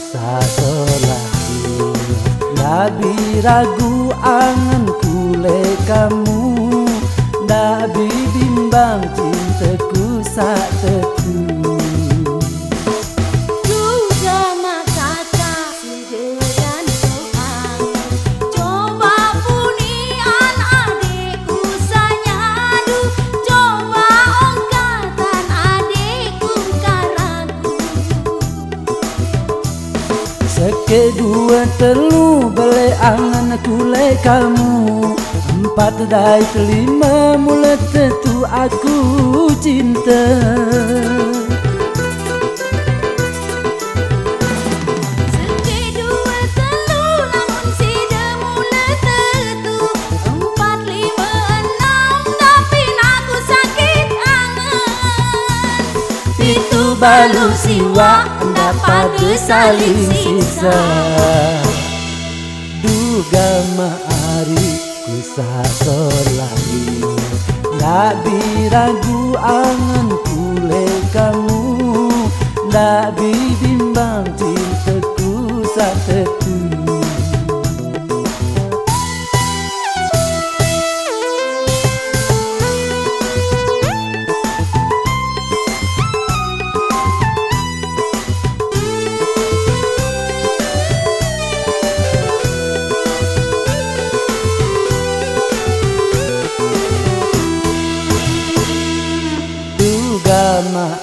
satu lagi Nabi ragu angan kule kamu. Labi bimbang cintaku saat Kedua telu bele angan kule kamu. Empat dai kelima mula tentu aku cinta. Balu siwa dapat saling sisa Duga maari ku solari Ndak biragu angan kule kamu. Ndak bimbang cintaku satetu agama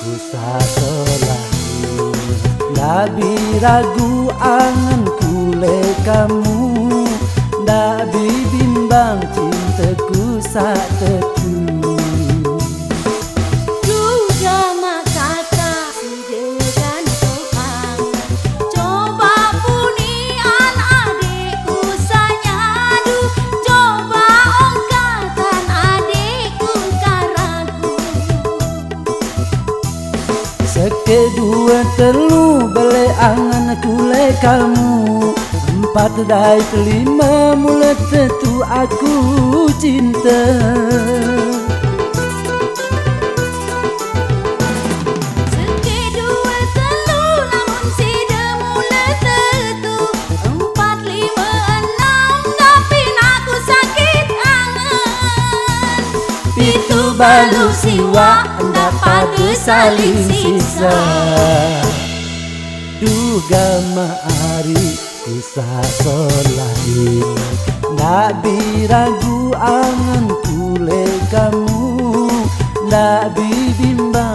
ku satolahu Nabi ragu angan kule kamu. Nabi bimbang cintaku tetu Kedua telu bele angan kule kamu. Empat dai kelima mula tentu aku cinta balu siwa dapat saling sisa Duga maari kusah solahin Nabi ragu angan kule kamu. Nabi bimbang